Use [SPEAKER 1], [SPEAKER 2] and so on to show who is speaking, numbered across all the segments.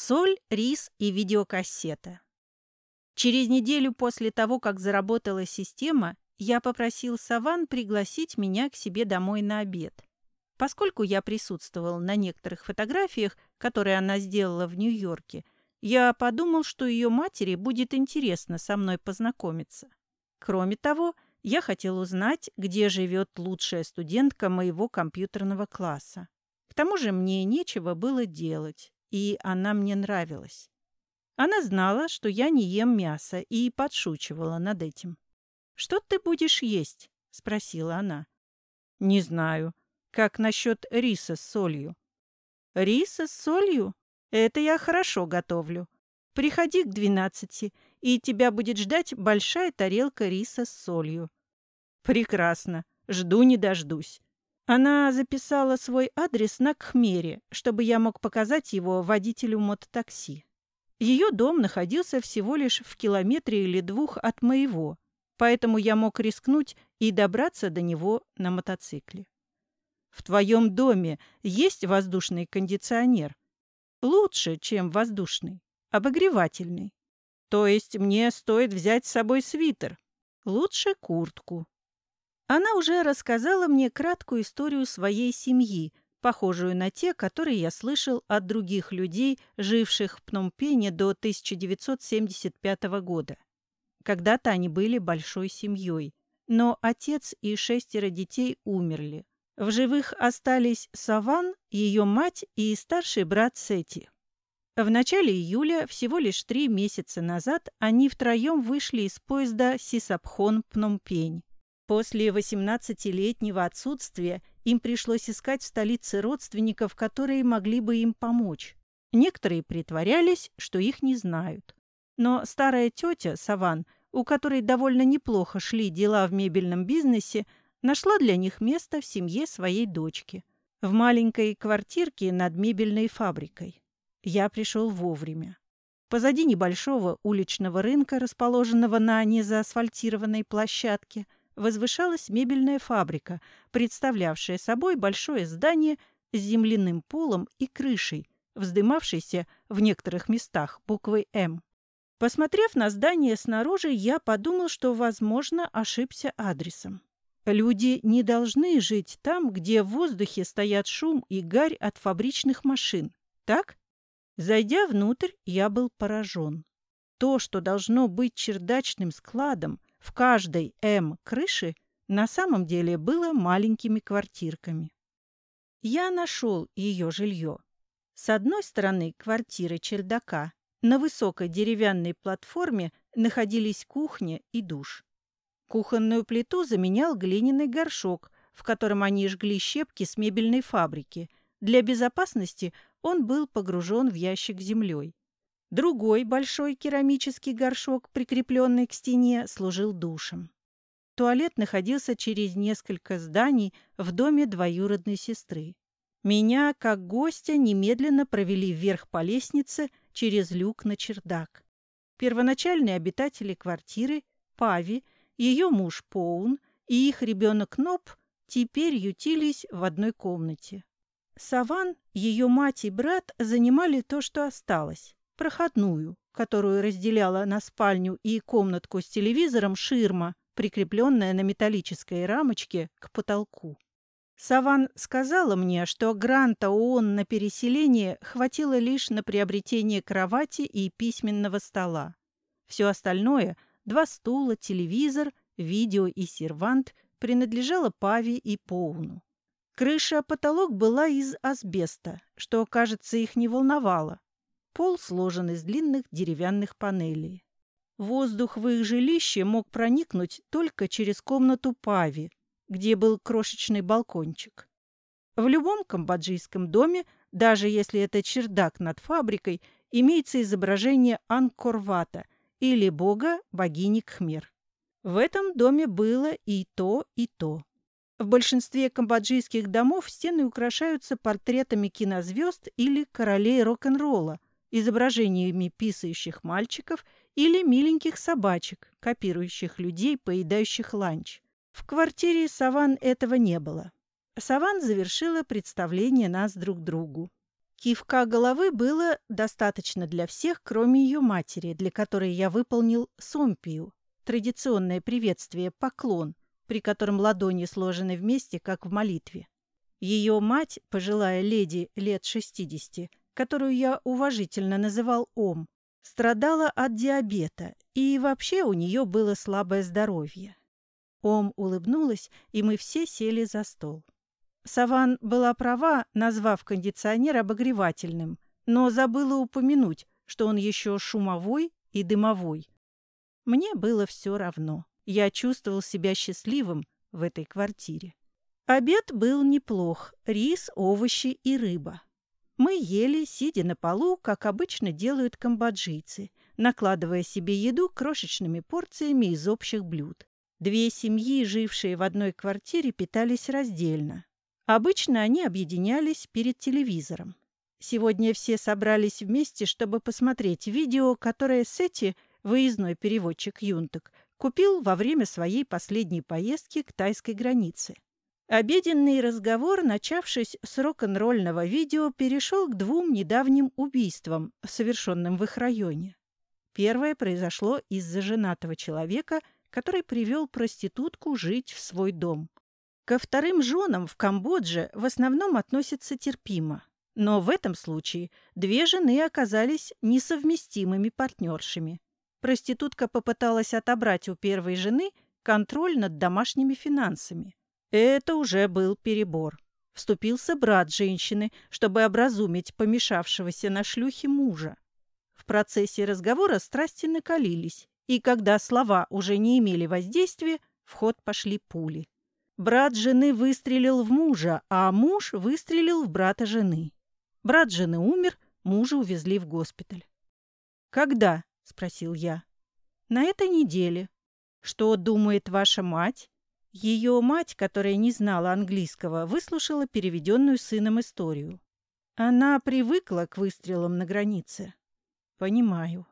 [SPEAKER 1] Соль, рис и видеокассета. Через неделю после того, как заработала система, я попросил Саван пригласить меня к себе домой на обед. Поскольку я присутствовал на некоторых фотографиях, которые она сделала в Нью-Йорке, я подумал, что ее матери будет интересно со мной познакомиться. Кроме того, я хотел узнать, где живет лучшая студентка моего компьютерного класса. К тому же мне нечего было делать, и она мне нравилась. Она знала, что я не ем мясо, и подшучивала над этим. «Что ты будешь есть?» — спросила она. «Не знаю. Как насчет риса с солью?» «Риса с солью? Это я хорошо готовлю. Приходи к двенадцати, и тебя будет ждать большая тарелка риса с солью». «Прекрасно. Жду не дождусь. Она записала свой адрес на Кхмере, чтобы я мог показать его водителю мототакси. Ее дом находился всего лишь в километре или двух от моего, поэтому я мог рискнуть и добраться до него на мотоцикле. В твоем доме есть воздушный кондиционер? Лучше, чем воздушный, обогревательный. То есть мне стоит взять с собой свитер, лучше куртку. Она уже рассказала мне краткую историю своей семьи, похожую на те, которые я слышал от других людей, живших в Пномпене до 1975 года. Когда-то они были большой семьей, но отец и шестеро детей умерли. В живых остались Саван, ее мать и старший брат Сети. В начале июля, всего лишь три месяца назад, они втроем вышли из поезда Сисапхон-Пномпень. После 18-летнего отсутствия им пришлось искать в столице родственников, которые могли бы им помочь. Некоторые притворялись, что их не знают. Но старая тетя, Саван, у которой довольно неплохо шли дела в мебельном бизнесе, нашла для них место в семье своей дочки. В маленькой квартирке над мебельной фабрикой. Я пришел вовремя. Позади небольшого уличного рынка, расположенного на незаасфальтированной площадке – возвышалась мебельная фабрика, представлявшая собой большое здание с земляным полом и крышей, вздымавшейся в некоторых местах буквой «М». Посмотрев на здание снаружи, я подумал, что, возможно, ошибся адресом. Люди не должны жить там, где в воздухе стоят шум и гарь от фабричных машин. Так? Зайдя внутрь, я был поражен. То, что должно быть чердачным складом, в каждой М крыши на самом деле было маленькими квартирками. Я нашел ее жилье. С одной стороны квартиры чердака на высокой деревянной платформе находились кухня и душ. Кухонную плиту заменял глиняный горшок, в котором они жгли щепки с мебельной фабрики. Для безопасности он был погружен в ящик землей. Другой большой керамический горшок, прикрепленный к стене, служил душем. Туалет находился через несколько зданий в доме двоюродной сестры. Меня, как гостя, немедленно провели вверх по лестнице через люк на чердак. Первоначальные обитатели квартиры, Пави, ее муж Поун и их ребенок Ноп теперь ютились в одной комнате. Саван, ее мать и брат занимали то, что осталось проходную, которую разделяла на спальню и комнатку с телевизором ширма, прикрепленная на металлической рамочке к потолку. Саван сказала мне, что гранта ООН на переселение хватило лишь на приобретение кровати и письменного стола. Все остальное – два стула, телевизор, видео и сервант – принадлежало Паве и Поуну. Крыша-потолок была из асбеста, что, кажется, их не волновало. Пол сложен из длинных деревянных панелей. Воздух в их жилище мог проникнуть только через комнату Пави, где был крошечный балкончик. В любом камбоджийском доме, даже если это чердак над фабрикой, имеется изображение Анкорвата или бога богини Кхмер. В этом доме было и то, и то. В большинстве камбоджийских домов стены украшаются портретами кинозвезд или королей рок-н-ролла, изображениями писающих мальчиков или миленьких собачек, копирующих людей, поедающих ланч. В квартире Саван этого не было. Саван завершила представление нас друг другу. Кивка головы было достаточно для всех, кроме ее матери, для которой я выполнил сомпию, традиционное приветствие, поклон, при котором ладони сложены вместе, как в молитве. Ее мать, пожилая леди лет 60, которую я уважительно называл Ом, страдала от диабета, и вообще у нее было слабое здоровье. Ом улыбнулась, и мы все сели за стол. Саван была права, назвав кондиционер обогревательным, но забыла упомянуть, что он еще шумовой и дымовой. Мне было все равно. Я чувствовал себя счастливым в этой квартире. Обед был неплох. Рис, овощи и рыба. Мы ели, сидя на полу, как обычно делают камбоджийцы, накладывая себе еду крошечными порциями из общих блюд. Две семьи, жившие в одной квартире, питались раздельно. Обычно они объединялись перед телевизором. Сегодня все собрались вместе, чтобы посмотреть видео, которое Сети, выездной переводчик Юнток, купил во время своей последней поездки к тайской границе. Обеденный разговор, начавшись с рок-н-ролльного видео, перешел к двум недавним убийствам, совершенным в их районе. Первое произошло из-за женатого человека, который привел проститутку жить в свой дом. Ко вторым женам в Камбодже в основном относятся терпимо. Но в этом случае две жены оказались несовместимыми партнершами. Проститутка попыталась отобрать у первой жены контроль над домашними финансами. Это уже был перебор. Вступился брат женщины, чтобы образумить помешавшегося на шлюхе мужа. В процессе разговора страсти накалились, и когда слова уже не имели воздействия, в ход пошли пули. Брат жены выстрелил в мужа, а муж выстрелил в брата жены. Брат жены умер, мужа увезли в госпиталь. «Когда?» – спросил я. «На этой неделе». «Что думает ваша мать?» Ее мать, которая не знала английского, выслушала переведенную сыном историю. Она привыкла к выстрелам на границе. Понимаю.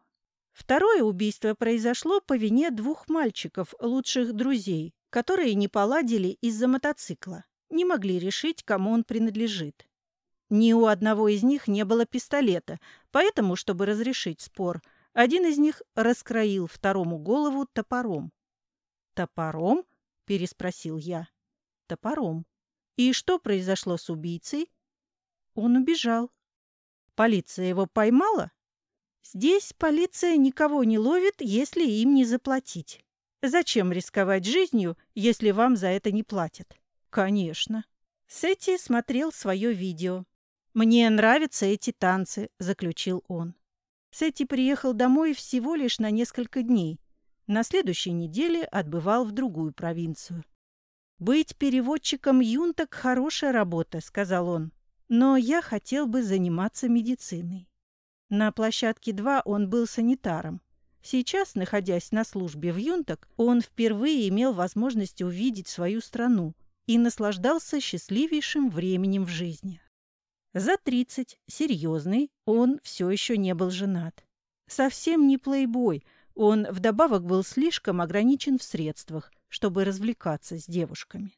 [SPEAKER 1] Второе убийство произошло по вине двух мальчиков, лучших друзей, которые не поладили из-за мотоцикла, не могли решить, кому он принадлежит. Ни у одного из них не было пистолета, поэтому, чтобы разрешить спор, один из них раскроил второму голову топором. Топором? Переспросил я. Топором. И что произошло с убийцей? Он убежал. Полиция его поймала? Здесь полиция никого не ловит, если им не заплатить. Зачем рисковать жизнью, если вам за это не платят? Конечно. Сетти смотрел свое видео. «Мне нравятся эти танцы», — заключил он. Сетти приехал домой всего лишь на несколько дней, на следующей неделе отбывал в другую провинцию. «Быть переводчиком юнток – хорошая работа», – сказал он. «Но я хотел бы заниматься медициной». На площадке 2 он был санитаром. Сейчас, находясь на службе в юнток, он впервые имел возможность увидеть свою страну и наслаждался счастливейшим временем в жизни. За 30, серьезный, он все еще не был женат. Совсем не плейбой – он вдобавок был слишком ограничен в средствах, чтобы развлекаться с девушками.